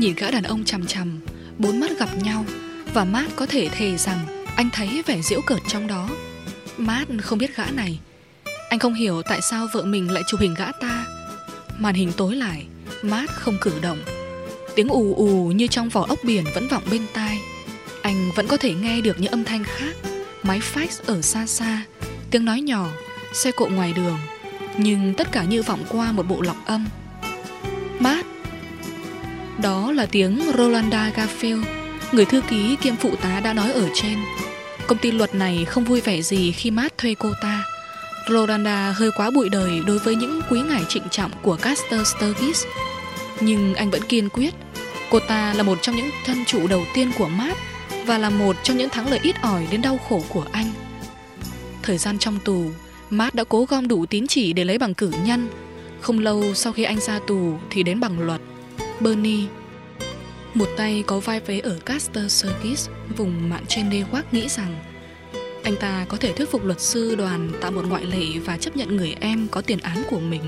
nhìn gã đàn ông chằm chằm, Bốn mắt gặp nhau, Và Matt có thể thề rằng Anh thấy vẻ giễu cợt trong đó. Matt không biết gã này. Anh không hiểu tại sao vợ mình lại chụp hình gã ta. Màn hình tối lại Matt không cử động. Tiếng ù ù như trong vỏ ốc biển vẫn vọng bên tai. Anh vẫn có thể nghe được những âm thanh khác, Máy fax ở xa xa, Tiếng nói nhỏ, Xe cộ ngoài đường. Nhưng tất cả như vọng qua một bộ lọc âm. Matt đó là tiếng Rolanda Garfield, Người thư ký kiêm phụ tá đã nói ở trên. Công ty luật này không vui vẻ gì khi Matt thuê cô ta. Rolanda hơi quá bụi đời đối với những quý ngải trịnh trọng của Caster Sturgis. Nhưng anh vẫn kiên quyết. Cô ta là một trong những thân chủ đầu tiên của Matt Và là một trong những thắng lợi ít ỏi đến đau khổ của anh. Thời gian trong tù, Matt đã cố gom đủ tín chỉ để lấy bằng cử nhân. Không lâu sau khi anh ra tù Thì đến bằng luật. Bernie. Một tay có vai vế ở Caster Circus Vùng mạn trên đê quác nghĩ rằng, Anh ta có thể thuyết phục luật sư đoàn Tạo một ngoại lệ và chấp nhận người em Có tiền án của mình.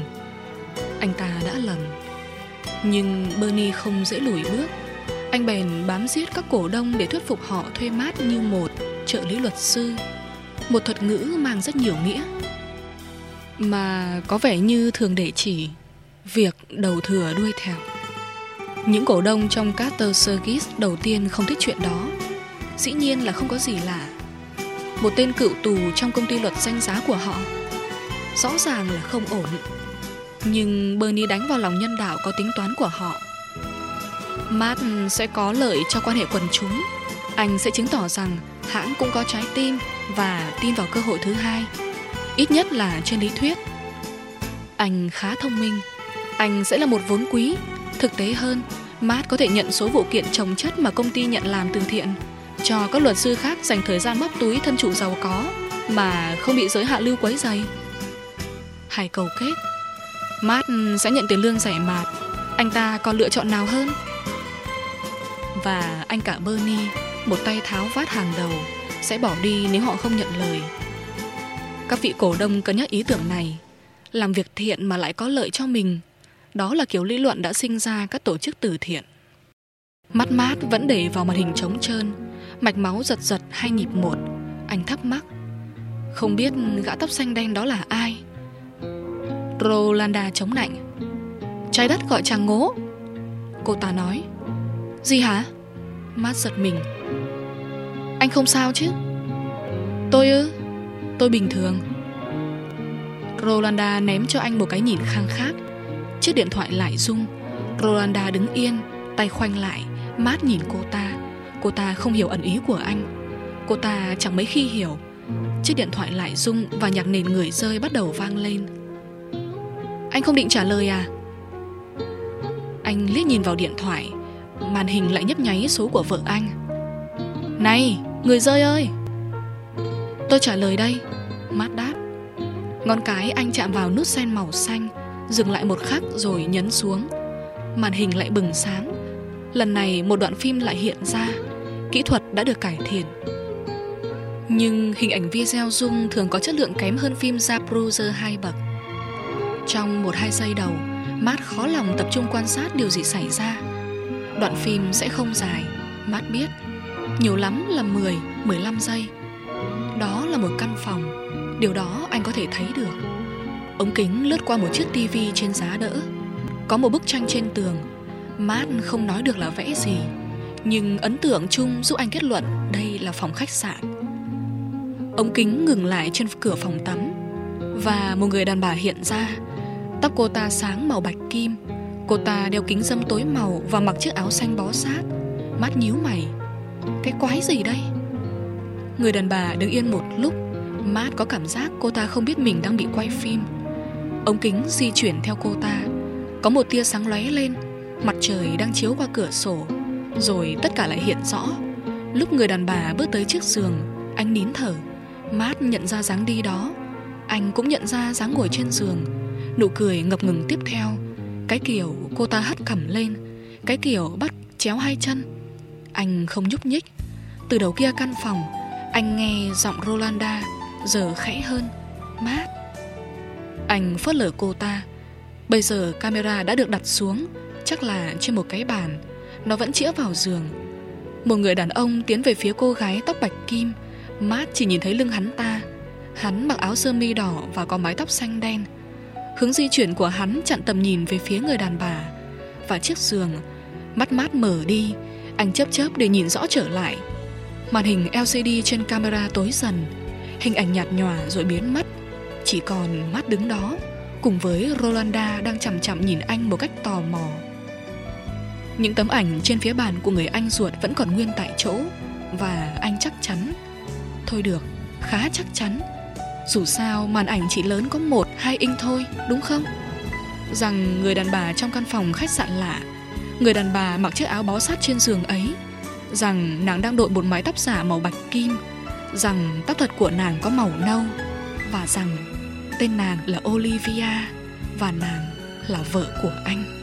Anh ta đã lầm. Nhưng Bernie không dễ lùi bước. Anh bèn bám giết các cổ đông Để thuyết phục họ thuê mát như một trợ lý luật sư. Một thuật ngữ mang rất nhiều nghĩa. Mà có vẻ như thường để chỉ việc đầu thừa đuôi thẹo những cổ đông trong Carter Sergis đầu tiên không thích chuyện đó. Dĩ nhiên là không có gì lạ. Một tên cựu tù trong công ty luật danh giá của họ. Rõ ràng là không ổn. Nhưng Bernie đánh vào lòng nhân đạo có tính toán của họ. Matt sẽ có lợi cho quan hệ quần chúng. Anh sẽ chứng tỏ rằng hãng cũng có trái tim và tin vào cơ hội thứ hai. Ít nhất là trên lý thuyết. Anh khá thông minh. Anh sẽ là một vốn quý thực tế hơn, matt có thể nhận số vụ kiện trồng chất mà công ty nhận làm từ thiện. Cho các luật sư khác dành thời gian móc túi thân chủ giàu có mà không bị giới hạn lưu quấy dày. Hải cầu kết. Matt sẽ nhận tiền lương rẻ mạt anh ta còn lựa chọn nào hơn? Và anh cả bernie, một tay tháo vát hàng đầu, sẽ bỏ đi nếu họ không nhận lời. Các vị cổ đông cân nhắc ý tưởng này, làm việc thiện mà lại có lợi cho mình đó là kiểu lý luận đã sinh ra các tổ chức từ thiện. Mắt mát vẫn để vào màn hình trống trơn, mạch máu giật giật hai nhịp một, anh thắc mắc. Không biết gã tóc xanh đen đó là ai? Rolanda chống nạnh. Trái đất gọi chàng ngố. Cô ta nói. Gì hả? Mát giật mình. Anh không sao chứ? Tôi ư? Tôi bình thường. Rolanda ném cho anh một cái nhìn khang khát Chiếc điện thoại lại rung. Rolanda đứng yên, Tay khoanh lại, Mát nhìn cô ta. Cô ta không hiểu ẩn ý của anh. Cô ta chẳng mấy khi hiểu. Chiếc điện thoại lại rung Và nhạc nền người rơi bắt đầu vang lên. Anh không định trả lời à? Anh liếc nhìn vào điện thoại. Màn hình lại nhấp nháy số của vợ anh. Này, Người rơi ơi! Tôi trả lời đây. Mát đáp. Ngón cái anh chạm vào nút sen màu xanh. Dừng lại một khắc rồi nhấn xuống. Màn hình lại bừng sáng. Lần này một đoạn phim lại hiện ra. Kỹ thuật đã được cải thiện. Nhưng hình ảnh video dung thường có chất lượng kém hơn phim Zapruder hai bậc. Trong một hai giây đầu Mát khó lòng tập trung quan sát điều gì xảy ra. Đoạn phim sẽ không dài Mát biết. Nhiều lắm là 10, 15 giây. Đó là một căn phòng. Điều đó anh có thể thấy được. Ống kính lướt qua một chiếc tivi trên giá đỡ. Có một bức tranh trên tường. Matt không nói được là vẽ gì, Nhưng ấn tượng chung giúp anh kết luận Đây là phòng khách sạn. Ống kính ngừng lại trên cửa phòng tắm, Và một người đàn bà hiện ra. Tóc cô ta sáng màu bạch kim. Cô ta đeo kính dâm tối màu Và mặc chiếc áo xanh bó sát. Mắt nhíu mày. Cái quái gì đây? Người đàn bà đứng yên một lúc. Matt có cảm giác cô ta không biết mình đang bị quay phim. Ống kính di chuyển theo cô ta. Có một tia sáng lóe lên, Mặt trời đang chiếu qua cửa sổ, Rồi tất cả lại hiện rõ. Lúc người đàn bà bước tới chiếc giường, Anh nín thở. Matt nhận ra dáng đi đó. Anh cũng nhận ra dáng ngồi trên giường. Nụ cười ngập ngừng tiếp theo. Cái kiểu cô ta hất cằm lên, Cái kiểu bắt chéo hai chân. Anh không nhúc nhích. Từ đầu kia căn phòng, Anh nghe giọng Rolanda, Giờ khẽ hơn. Mát. Anh phớt lờ cô ta. Bây giờ camera đã được đặt xuống, Chắc là trên một cái bàn. Nó vẫn chĩa vào giường. Một người đàn ông tiến về phía cô gái tóc bạch kim. Matt chỉ nhìn thấy lưng hắn ta. Hắn mặc áo sơ mi đỏ và có mái tóc xanh đen. Hướng di chuyển của hắn chặn tầm nhìn về phía người đàn bà. Và chiếc giường, Mắt mát mở đi. Anh chớp chớp để nhìn rõ trở lại. Màn hình LCD trên camera tối dần. Hình ảnh nhạt nhòa rồi biến mất. Chỉ còn mắt đứng đó Cùng với Rolanda đang chằm chằm nhìn anh một cách tò mò. Những tấm ảnh trên phía bàn của người anh ruột vẫn còn nguyên tại chỗ Và anh chắc chắn. Thôi được, khá chắc chắn. Dù sao màn ảnh chỉ lớn có một hai inch thôi, đúng không? Rằng người đàn bà trong căn phòng khách sạn lạ Người đàn bà mặc chiếc áo bó sát trên giường ấy Rằng nàng đang đội một mái tóc giả màu bạch kim Rằng tóc thật của nàng có màu nâu. Và rằng tên nàng là Olivia Và nàng là vợ của anh.